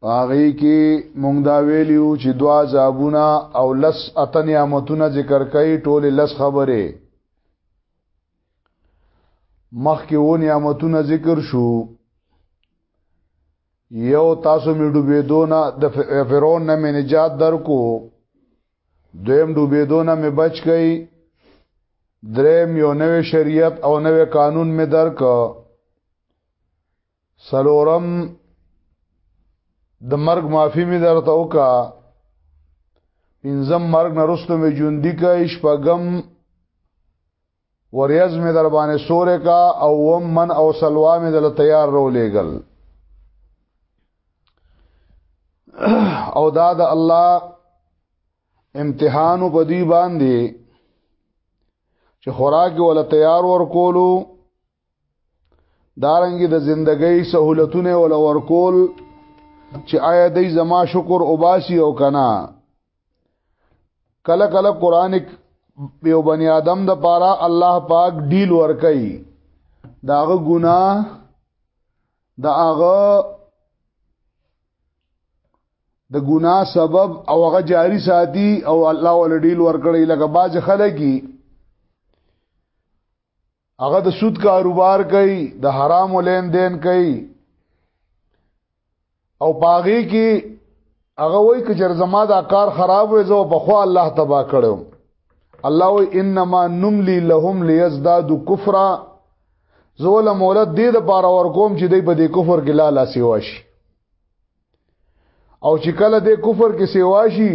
پاغي کې مونږ دا ویلیو چې دوا عذابونه او لس اتن نعمتونه ذکر کړي ټول لس خبره مخکې و نعمتونه ذکر شو یو تاسو می ډوبې دونه د فرعون نه می نجات درکو دویم ډوبې دونه می بچ کړي دریم یو نوې شریعت او نوې قانون می درک سلورم د مرګ معافي می درته وکا پنځم مرګ نرستو می جون دی کا شپغم وریز می در باندې سورې کا او وم من او سلوا می دل تیار رو لېګل او دا د الله امتحان په دی باندې چې خوراک ولا تیار ور کولو دارنګ د زندګۍ سہولتونه ول ورکول چې آیا دای زما شکر او باسی او کنا کله کله قران یو بنی آدم د پاره الله پاک ډیل ورکي داغه ګناه داغه د ګنا سبب او هغه جاری ساتي او الله ول ډیل ورکړي لکه باز خلګي هغه د سود کاروبار کوي د حرام لین دین کوي او باغی کې هغه وای چې جر زما دا کار خراب وې زه په خو الله تبا کړو الله وی انما نملی لهم ليزدادوا كفرا زول مولد دې د پاره ور کوم چې دې په دې کفر کې لاله سیواشي او چې کله د کفر کې سیوا شي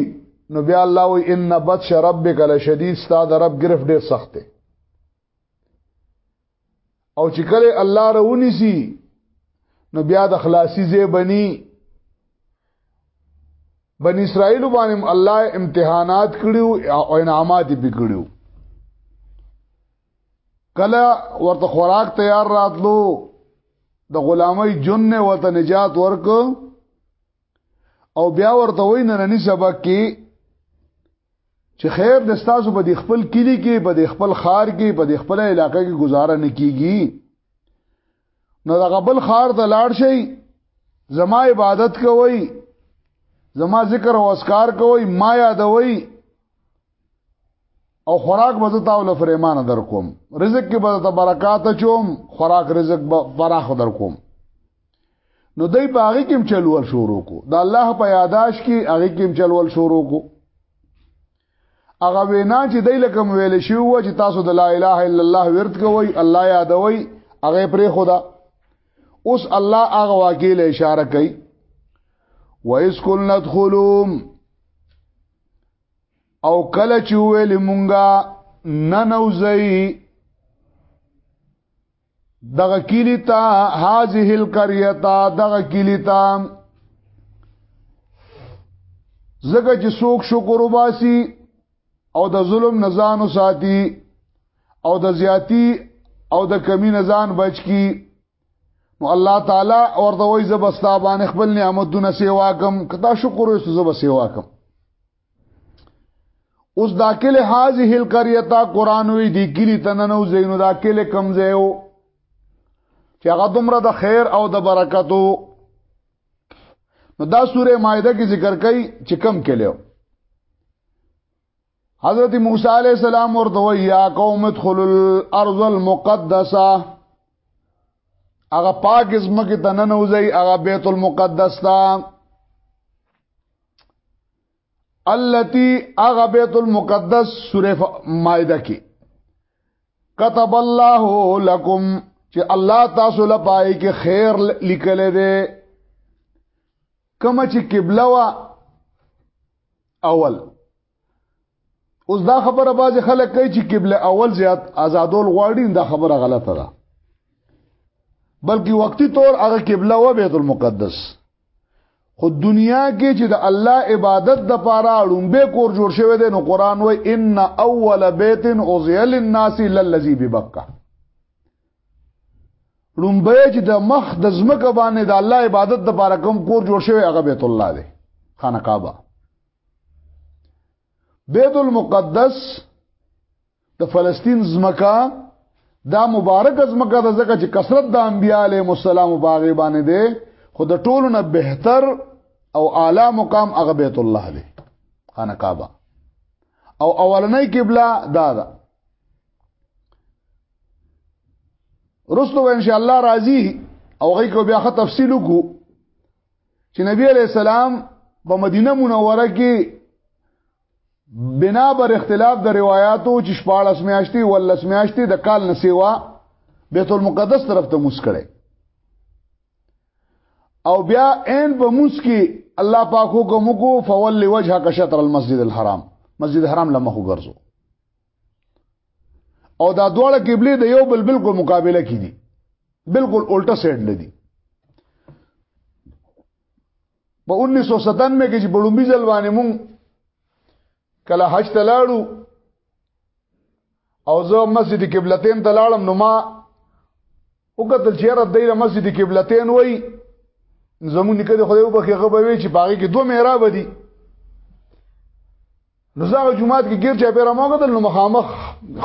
نو بیا الله وی ان بطش ربک لشدید استاد رب گرفت ډیر سخت دی او چې کله الله رونی سي نو بیا د خلاصي زی بني بن اسرائیل باندې الله امتحانات کړیو او انعامات به کړیو کله ورته خوراک تیار راتلو د غلامۍ جن نه ورته نجات ورک او بیا ورته وای نننی سبق کې چې خیر د ستاسو په د خپل کلی کې په د خپل خار کې په د خپل علاقې کې گزاره نه کیږي نو د غبل خار ته لاړ شي زما عبادت کوي زما ذکر او اسکار کوي ما یادوي او خوراک به زتا ول فرمان در کوم رزق کې به ته برکات چوم خوراک رزق به فراخ در کوم نو دای باغی کې چلول شروع کو د الله په یاداش کې هغه کې چلول شروع کو هغه وینا چې دای لکم ویل شو و چې تاسو د لا اله الا الله ورت کوی الله یادوي هغه پرې خدا اوس الله هغه واقعي له اشاره کوي وَإِذْ قُلْنَا ادْخُلُوا او کله چې ویل مونږه ننوځي دغه کلی ته هذه القريه دغه کلی ته زکه چې څوک شکر وباسي او د ظلم نزان ساتي او د زیاتی او د کمی نزان بچ کی نو الله تعالی ورته وای زبستا باندې خپل نعمتونه سیوا کم کدا شکر وسو زب سیوا کم اوس داخله هذه القريه قران وی دی کلی تننو زینو داخله کم زیو چې هغه دومره د خیر او د برکتو نو دا سوره مائده کې ذکر کړي چې کم کلیو حضرت موسی علیہ السلام ورته ویا قوم ادخلوا الارض المقدسه هغه پاک زمکه ته نه نوځي هغه بیت المقدس تا التي هغه بیت المقدس سوره مائده کې كتب الله لكم چې الله تاسو لپاره کې خیر لیکل دي کوم چې قبله وا اول اوس دا خبره باز خلک کوي چې قبله اول زیات آزادول غواړي دا خبره غلطه ده بلکې وقتی طور هغه قبله و بیت المقدس خو دنیا کې چې د الله عبادت د پاره اړومبه کور جوړ شوی دی نو قران وای ان اول بیت اوزیل الناس للذي ببکه لومبه چې د مخ د زمکه باندې د الله عبادت د بار کوم کور جوړ شوی هغه بیت الله دی خانه کعبه بیت المقدس د فلسطین زمکه دا مبارک زمکه د زکه چې کثرت د انبیاء علیهم السلام باغی باندې دی خو د ټولو نه بهتر او اعلی مقام هغه بیت الله دی خانه کعبه او اولنۍ قبله دا ده رسو ان شاء الله راضي او غي کو بیا خه تفصیل کو چې نبی عليه السلام په مدینه منوره کې بنا بر اختلاف د روایتو چې شپاړس میاشتې ولس میاشتې د کال نسیوا بیت المقدس طرف ته موس کړي او بیا عین په موس کې الله پاک حکم کو فول وجهک شطر المسجد الحرام مسجد حرام لمخ ګرځو او دا دواړه قبله د یو بل بالکل مقابله کې دي بالکل الټا سایډ لدی په 1997 کې چې بړومبي ځل باندې مونږ کله حج ته لاړو او زه مسجد قبلتین ته لاړم نو ما وکتل چې رد دی مسجد قبلتین وای زمون نکړي خدای په کې غو بوي چې باغې کې دوه محراب دي نو زغه جمعات کې ګیر چا پیرا موګه دل نو مخامخ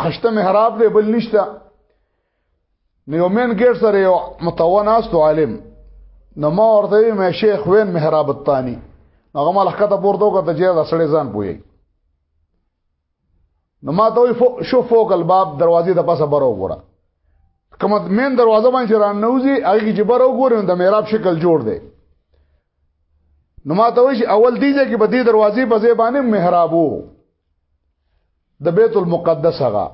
خشته محراب دی بل نشته نو یو مین ګیر سره یو متوناست عالم نو ما ورته مې شیخ وین محراب الثانی هغه ملخته پورته وکړه چې دا سړی ځان پوي نو ما ته وی شو فوق الباب دروازې د پاسه برو وګوره کومه مین دروازه باندې چې ران نوځي هغه چې برو وګوره د میراب شکل جوړ دی نو ما ته وی اول دیږي کې په دې دروازې په ځای باندې محرابو د بیت المقدس هغه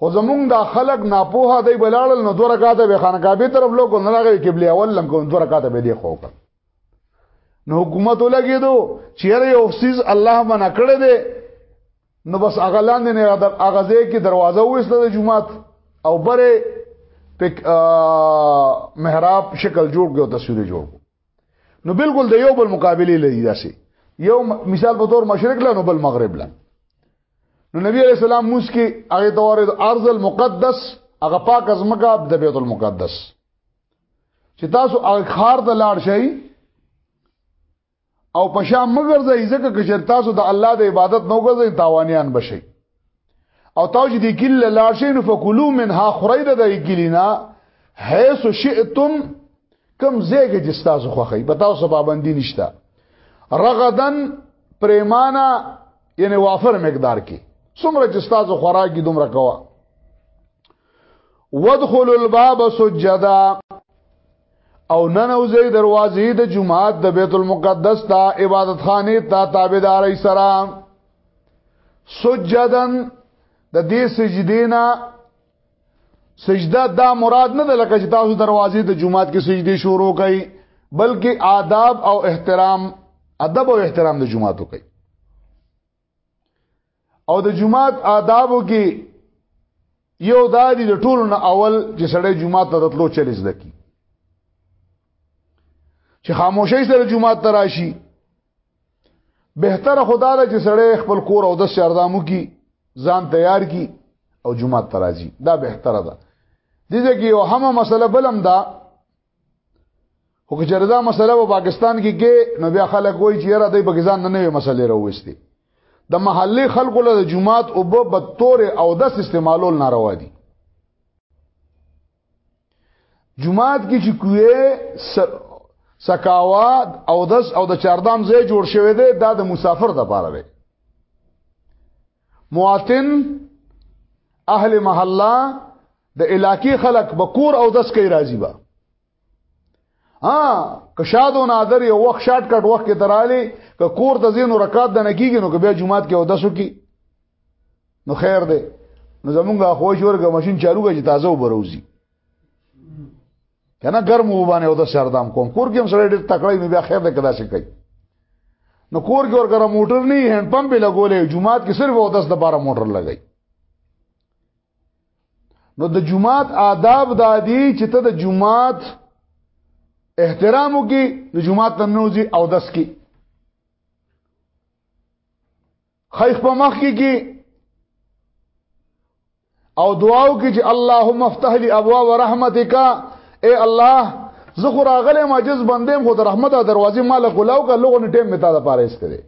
خو زمونږ دا خلق ناپوهه دی بلاړل نو دوه رکعاته به خانقاه به طرف لوګو نه راغی قبله اول لم کو دوه رکعاته به دی خو کړ نو حکومت ولګیدو چیرې یو سیز الله منع کړی دی نو بس هغه لاندې نه هغه ځای کې دروازه وېسته د جمعات او بره پک محراب شکل جوړ کړو تصویر جوړ نو بالکل د یو بل مقابله لري داسې یو مثال په تور مشرق لا نو بل مغرب لا نو نبی علیہ السلام موس کې هغه دور ارض المقدس هغه پاک ازمکه د بیت المقدس چې تاسو هغه خار ته لاړ شئ او پشا مگر ځای ځکه چې تاسو د الله د عبادت نو ګرځي تاوانيان بشي او تاسو چې د کل لاړ شئ نو فکلوا منها خرید د کلینا حيث شئتم کم زیګه چې تاسو خوخی په تاسو پابندی نشته رغدن پریمانا یعنی وافر مقدار کې څومره چې تاسو خوراکي دومره کوه ودخل الباب سجدا او ننوځي دروازې د جمعات د بیت المقدس ته عبادت خانه ته تابعداري سره سجدن د دې سجدینا سجده دا مراد نه ده لکه چې تاسو دروازې د جمعات کې سجدي شروع کړئ بلکې آداب او احترام ادب او احترام د جمعاتو کوي او د جمعات آدابو کې یو دادی د ټولو نه اول چې سړی جمعات ته تلو چل زده کی چې خاموشي سره جمعات ته راشي بهتره خدا ده چې سړی خپل کور او د سردامو کی ځان تیار کی او جمعات ته راځي دا بهتره ده دې ځکه یو هم مسله بلم ده خو که چېرې دا مسله په پاکستان کې کې نو بیا خلک وایي چې یاره دای پاکستان نه نوې مسلې راوستي د محلي خلکو له جمعات او به بتور او د استعمالول ناروا دي جمعات کې چې کوې سکاوا او دس او د چاردام ځای جوړ شوی دی دا د مسافر د پاره دی مواطن اهل محله د علاقې خلک بکور او دس کوي راضي با ها کشاد او نادر یو وخت شاټ کټ وخت کې تراله ک کور د زینو رکعات د نکیږي نو بیا جمعات کې او دسو کې نو خیر دی نو زمونږه خوښ ورګه ماشين چالو کې تازه وبروزي کنه ګرم وبانه او د سردام کوم کور کې هم سره ډېر تکړه نه بیا خیر ده کدا شي کوي نو کور کې ورګره موټر نه هند پمپ لګولې جمعات کې صرف او داس د بار موټر لګي نو د جمعات آداب دادی چې ته د جمعات احترام وکي د جمعات تنوزي او داس کې خیخ په مخ کې کې او دعاو کې چې اللهم افتح لي ابواب رحمتک اے الله زه خو راغلې ماجز بندم خو د رحمت دروازې مال غلاو کا لغون ټیم متا د پاره استره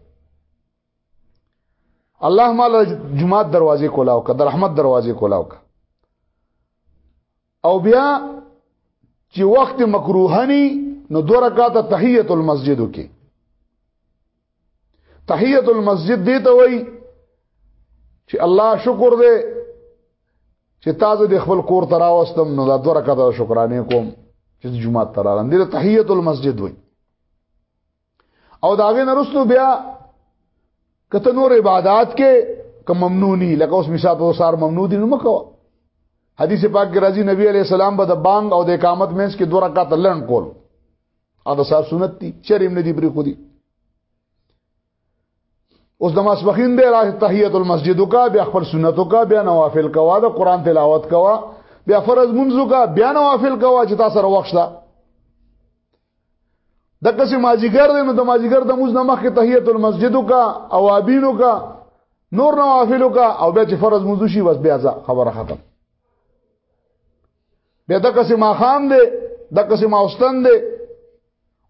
الله مال جمعات دروازې کولاو کا د رحمت دروازې کولاو کا او بیا چې وخت مکروهنی نو دو رکعات تحیت المسجد وکي تحیت المسجد دی ته وای چې الله شکر دې چې تاسو د خپل کور ته راوستم نو دا دوه رکعاته شکرانه کوم چې جمعه ته راغلم دې تحیت المسجد وای او دا غي نرسلو بیا کته نور عبادت کې کوم ممنونی لکه اوس مثال په سار ممنوع دي نو مکو حدیث پاک کې راځي نبی عليه السلام به د بانګ او د اقامت مینس کې دوه رکعات لړن کول او دا سار سنت دي چرېم نه دي بری خو دي اوس د ماسپخین دی راځي تحیت المسجد کا بیا خپل سنتو کا بیا نوافل کوا د قران تلاوت کوا بیا فرض منځو کا بیا نوافل کوا چې تاسو سره وخت دغه سي ماجیګر دی نو د ماجیګر د موز نه مخکې تحیت المسجد کا اوابین کا نور نوافل کا او بیا چې فرض موضوع شي بس بیا خبره ختم بیا دغه سي ما خام دی دغه سي ما اوستن دی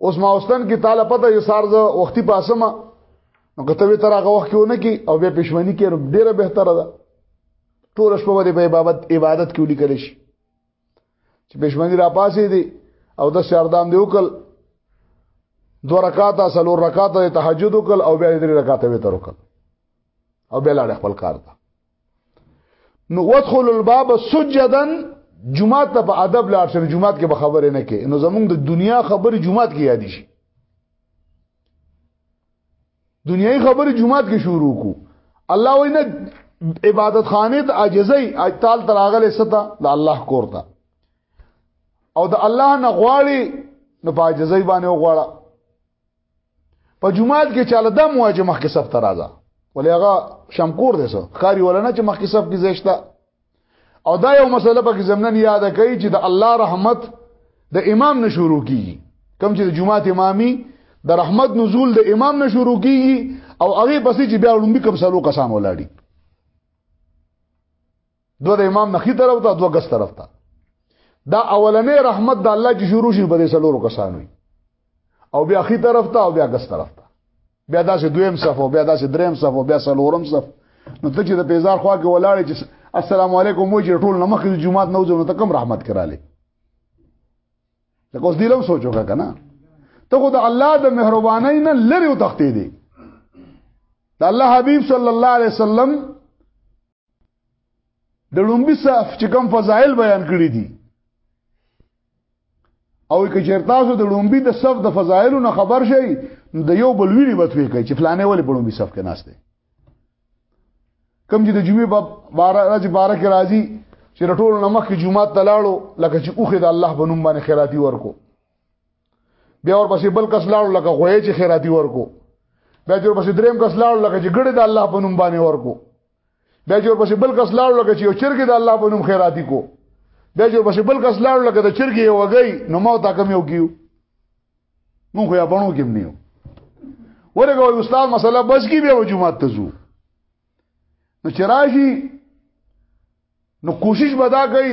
اوس ما اوستن کې تعالی پته یې سارځه وختي پاسمه نو کته به تر هغه وخت کې ونه کی او بیا پښمنی کې ډیره بهتره ده ټول شپه به په عبادت عبادت کې ولیکل شي چې پښمنی را پاسې دي او د شاردام دی وکړ دو رکعاته سلور رکعاته تهجد وکړ او بیا درې رکعاته وتر وکړ او بیا لاړ خپل کار ته نو ودخل الباب سجدا جمعه ته په ادب لاړ شې جمعه کې به خبرې نه کې نو زمونږ د دنیا خبرې جمعه کې یاد شي دنیوي خبرې جمعات کې شروع کو الله وینا عبادت خانه ته عاجزي اجتال تراغله ستا د الله کور ته او د الله نه غواړي نو په عاجزي باندې وغواړه په جمعات کې چاله د مواجه مخ کې سب ترازه ولې هغه شمکور دی سو خاري ولنه چې مخ کې سب کې زیشته او دا یو مسله په زمنن یاد کړي چې د الله رحمت د امام نه شروع کیږي کوم چې د جمعه امامي د رحمت نزول د امام نه شروع کیږي او هغه پسې چې بیا وړومبي کوم سلو قسم ولاړي دوه د امام نخي طرف ته دوه ګس طرف ته دا اولنې رحمت د الله چې شروع شي په دې سلو قسم وي او بیا اخی طرف ته او بیا ګس طرف ته بیا داسې دویم صف او بیا داسې دریم صف او بیا څلورم صف نو ته چې د پیزار خوا کې ولاړې چې السلام علیکم وای چې ټول نمخ د جمعات نه وځو ته کم رحمت کراله لکه اوس دیلم سوچو کا کنه ته خو د الله د مهربانۍ نه لری وتختې دي د الله حبیب صلی الله علیه وسلم د لومبي صاحب چې کوم فضایل بیان کړی دي او که چیرته تاسو د لومبي د صف د فضایلو نه خبر شئ د یو بل ویني بتوي کوي چې فلانه ولې په لومبي صف کې ناشته کم چې د جمعې په بارا راځي بارا کې راځي چې رټول نمک کې جمعه تلاړو لکه چې اوخه د الله په نوم باندې خیراتی ورکو بیا ورپسې بل کس لاړ لکه خوې چې خیراتی ورکو بیا ورپسې دریم کس لاړ لکه چې ګړې د الله په نوم باندې ورکو بیا ورپسې بل کس لاړ لکه چې یو چرګ د الله په نوم خیراتی کو بیا ورپسې بل کس لاړ لکه د چرګ یو وګي نو مو تا کم یو کیو مونږ یا بڼو کې نیو ورګو استاد مسله بس کی به جمعه ته زو نو چې راشي نو کوشش بدا کوي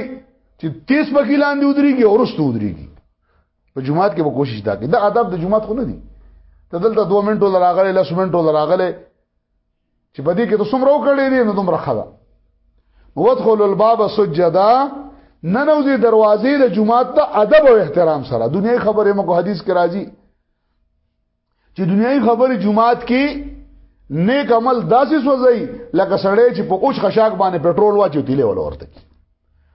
چې تیس پکې لاندې ودرېږي او رستو ودرېږي په جمعات کې به کوشش دا کوي دا آداب د جمعات خو نه دي ته دلته 2 منټو لراغله لس منټو لراغله چې په دې کې ته څومره وکړې دي نو دومره خلا ودخل الباب سجدا ننوځي دروازې د جمعات ته ادب او احترام سره دنیا خبره مکو حدیث کې راځي چې دنیوي خبرې جمعات کې نیک عمل داسې سوځي لکه سړی چې په اوچ خشاک باندې پېټرول واچو تیلې ول ورته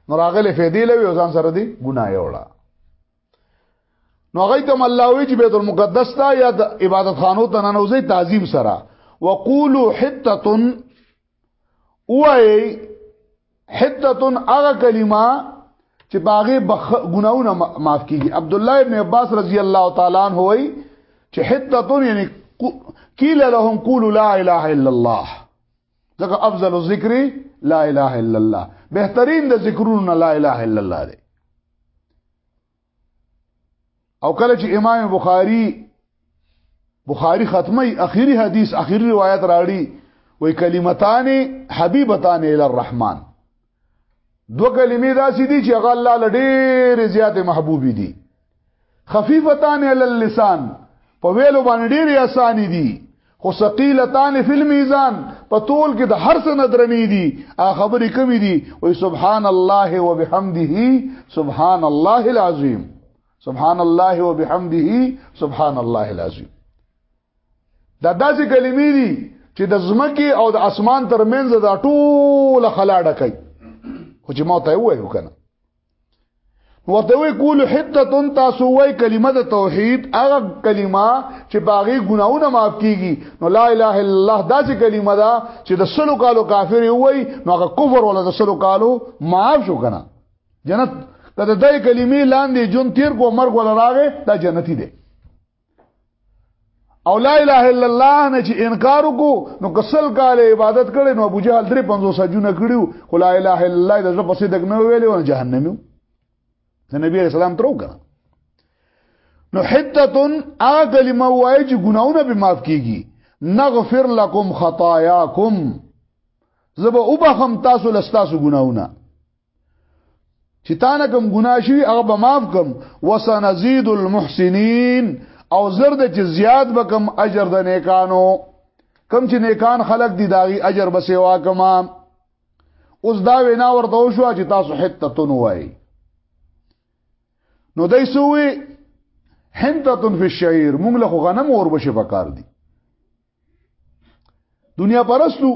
نو راغله فیدې لوي ځان سره دی ګناه یې وړه نو هغه ته الله وی چې بیت المقدس ته یا عبادت خانو ته ننوځي تعظیم سره وقولو حته وای حدتن هغه کلمه چې باغې ګناونه معاف کیږي عبد الله ابن عباس رضی الله تعالی عنہ وای چې حدتن یعنی قیل لهم قولوا لا اله الا الله ځکه افضل الذکر لا اله الا الله بهترین د ذکرونو لا اله الا الله دی او کله چې امام بخاری بخاری ختمي اخیری حدیث اخیری روایت راړي وې کلمتان حبیبتان ال الرحمن دو کلمې داسې دي چې هغه الله لډېر زیات محبوب دي خفیفتان ال اللسان په ویلو باندې ډېر اساني دي خو ثقيلتان فی الميزان په تول کې د هر څه ندرنې دي ا خبرې کمی دي وای سبحان الله وبحمده سبحان الله العظیم سبحان الله وبحمده سبحان الله العظیم دا داسې کلمې دي چې د زمکه او د اسمان ترمنځ دا ټول خلاړه کوي خو چې ما ته وایو کنه ورته وی کول حتتن تاسو وای کلمه د توحید هغه کلمه چې باغی ګناونه معاف کیږي نو لا اله الا الله دا چې کلمه ده چې د سلو کالو کافر وای نو هغه کفر ولا د سلو کالو معاف شو کنه جنت کله دای کلمې لاندې جون تیر کو مرګ ولا راغې دا جنتی دی او لا اله الا الله نه چې انکار وکړو نو کسل کاله عبادت کړي نو ابو جهل 350 سجونه کړیو خو لا اله الا الله د زړه پسې دغه نه ویلې او جهنمي د نبی رسول الله ترو کړه نو حتتن ا کلمه وای چې ګناونه به معاف کیږي نغفر لكم خطاياكم زبا وبخم تاسو لستاسو ګناونه چې تا نه کوم ګناه شوي هغه به معاف کوم وسنزيد المحسنين او زر د چې زیات به کوم اجر د نیکانو کم چې نیکان خلق دي داغي اجر به سیوا کما اوس دا وینا ورته وشو چې تاسو حته تون وای نو دای سوې حنتتن فی الشعیر موږ له غنم اور بشه پکار دي دنیا پرستو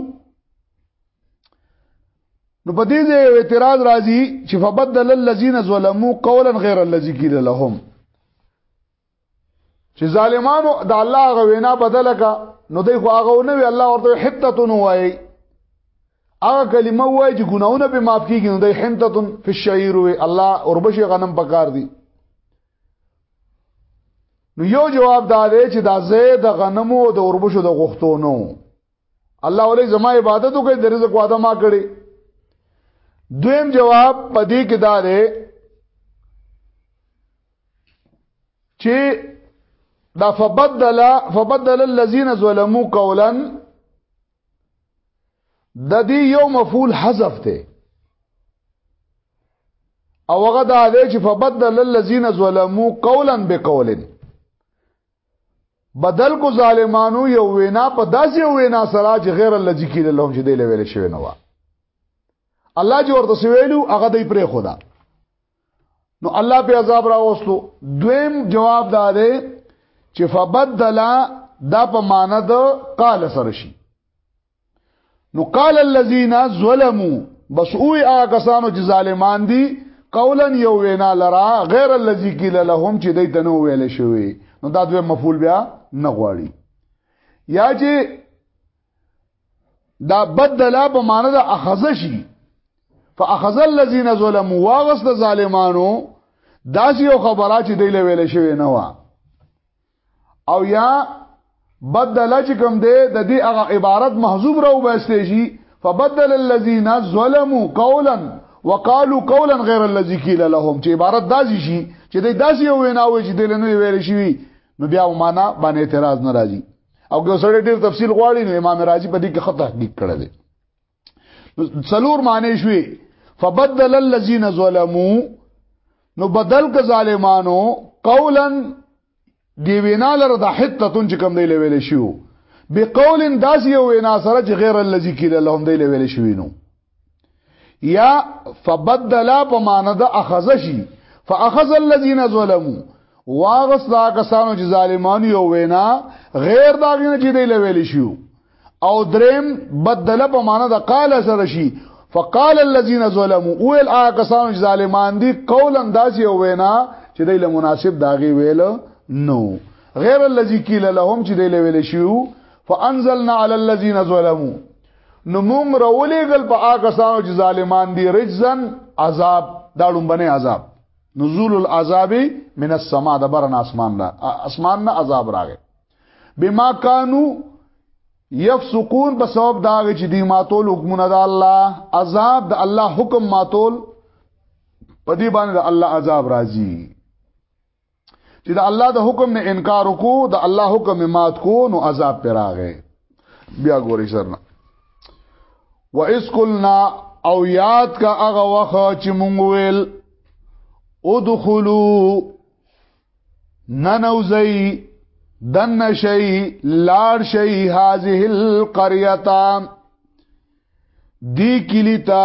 نو په دې ځای اعتراض راځي چې فبدل الذين ظلموا قولا غير الذي قيل لهم چې ظالمانو د الله غوینا بدل کا نو دوی خو هغه نه وی الله ورته حتتون وای هغه کلمه وای چې ګناونه به معاف کیږي نو دوی حنتتون فی الشعير وی الله اوربشي غنم پکار دي نو یو جواب دا دی چې دا زه د غنمو او د اوربشو د غختونو الله ولې زما عبادت وکړي د رزق واده ما کړي دویم جواب پدې کې دا دی چې دا فبدل فبدل الذين ظلموا قولا د دې یو مفعول حذف ته او هغه دا دی چې فبدل الذين ظلموا قولا بقول بدل کو ظالمانو یو وینا په داسې وینا سره چې غیر الله ذکر لهم چې دی لویل شوی نه و الله چې ورته ویلو هغه دی پرې خدا نو الله په عذاب راوستو دویم جواب دا دی چې فبدل دا په معنا د قال سره شي نو قال الذين ظلموا بس او هغه کسانو چې ظالمان دي قولا یو وینا لرا غیر الذي قيل لهم چې دوی تنو ویل شوی نو دا دوی مفعول بیا نه غواړي یا چې دا بدلا په معنا د اخذ شي فاخذ الذين ظلموا واغس د ظالمانو داسې یو خبره چې دی له ویل شوی نه و او یا بدل چې کوم دی د دې هغه عبارت محذوب راو بسته شي فبدل الذين ظلموا قولا وقالوا قولا غير الذي قيل لهم چې عبارت داسې شي چې دی داسې یو ویناوي چې دی له نه ویل شوی نو بیا معنا باندې اعتراض ناراضي او که سره ډیر تفصیل غواړي نو امام رازی په دې کې خطا تحقیق کړی دی څلور معنی شوي فبدل الذين ظلموا نو بدل ک ظالمانو قولا دی وینا لره د حتتون چې کوم دی لویل شو بقول داس یو وینا سره چې غیر الذي کیل لهم دی لویل شوی نو یا فبدل په معنی د اخذ شي فاخذ الذين ظلموا واغس دا کسانو چې ظالمان یو وینا غیر دا غنه چې دی لویل شو او دریم بدل په معنی د قال سره شي فقال الذين ظلموا اول آ کسانو چې ظالمان دي قولا داسې یو وینا چې دی له مناسب داغي ویل نو غیر الذي قيل لهم چې دی لویل شو فانزلنا على الذين ظلموا نو مونږ راولېګل په هغه سانو چې ظالمان دي رجزن عذاب دا لومبنه عذاب نزول العذاب من السما د برن اسمان نه اسمان نه عذاب راغی بما کانو یفسقون په سبب دا چې دی ماتول حکمونه د الله عذاب د الله حکم ماتول په دې باندې د الله عذاب راځي چې د الله د حکم نه انکار وکړو د الله حکم مات کو نو عذاب پر راغې بیا ګوري سرنا و اس قلنا او یاد کا هغه وخت چې مونږ ویل ادخلوا ننوزی دن شی لار شی هذه القريه دی کلیتا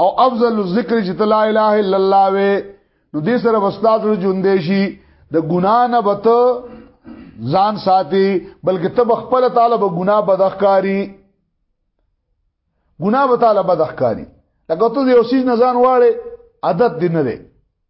او افضل الذکر چې لا اله الا الله وې نو دې سره استاد ژوندې شي د ګنا نه بته ځان ساتي بلکې تب خپل تعالی به ګنا بدخکاری ګنا به تعالی بدخکاری لکه ته یو سیز نه ځان واړې عادت دې نه دی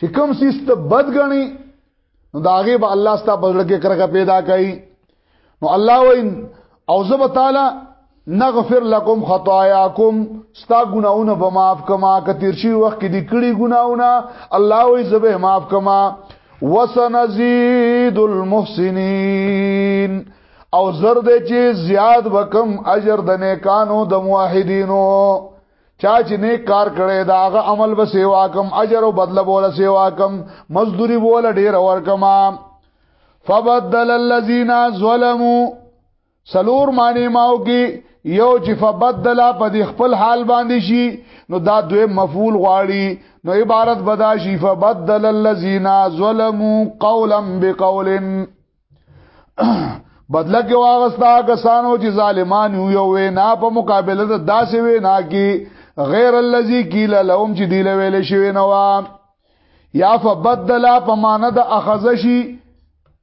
چې کوم سیس ته بد غني نو دا هغه به الله ستا په لړ کې کرکه پیدا کوي نو الله وین او زب تعالی نغفر لكم خطاياكم ستا ګناونه به معاف کما کثیر شي وخت کې دي کړي ګناونه الله وی زب معاف کما وسنزيد المحسنين او زر دې چې زیاد وکم اجر د نیکانو د موحدینو چا چې نیک کار کړي دا هغه عمل به سیوا کم اجر او بدله بوله سیوا کم مزدوري بوله ډیر اور کما فبدل الذين ظلموا سلور معنی ماو کی یو چې فبدل په دې خپل حال باندې شي نو دا دوی مفعول غواړي نو عبارت بدا شي فبدل الذين ظلموا قولا بقول بدله کې واغستا کسانو چې ظالمان یو وینا په مقابله د داسې وینا کې غیر الذی قیل لهم چې دی ویل شوی نو یا فبدل په معنا د اخذ شي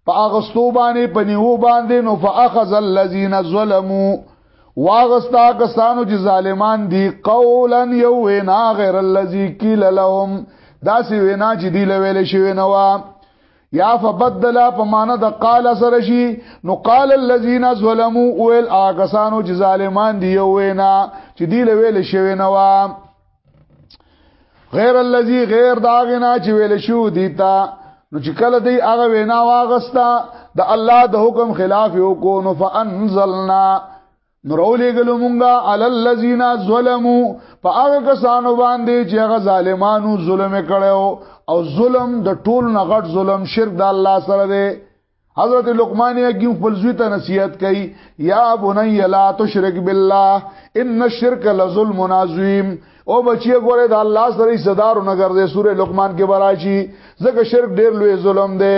په اغستو باندې په نیو باندې نو فاخذ الذین ظلموا واغستا کسانو چې ظالمان دي قولا یو وینا غیر الذی قیل لهم داسې وینا چې دی ویل شوی نو یا فبدل په معنا د قال سره شي نو قال الذين ظلموا اول اغسانو چې ظالمان دی وینا چې دی له ویل شوی نه وا غیر الذي غیر داغنا چې ویل شو دی تا نو چې کله دی هغه وینا واغستا د الله د حکم خلاف یو کو نو فانزلنا نو راولېګلو مونږه عل الذین ظلمو په هغه کسانو باندې چې هغه ظالمانو ظلم کړو او ظلم د ټول نه غټ ظلم شرک د الله سره دی حضرت لقمان یې خپل زوی ته نصیحت کوي یا بنی لا تشرک بالله ان الشرک لظلم عظیم او بچی ګوره د الله سره صدارو نه ګرځي سوره لقمان کې براشي ځکه شرک ډیر لوی ظلم دی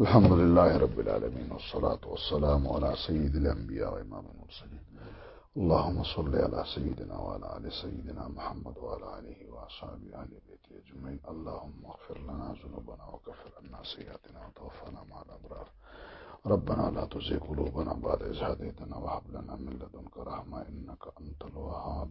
الحمدلله رب العالمین والصلاه والسلام علی سید الانبیاء و امام المرسلین اللهم صل على سيدنا وعلى آل سيدنا محمد وعلى آله وأصحابه أهل بيته أجمعين اللهم اغفر لنا ذنوبنا وكفر عنا سيئاتنا وتوفنا مع الأبرار ربنا لا تزغ قلوبنا بعد إذ هديتنا وهب لنا من لدنك رحمة إنك أنت الوهاب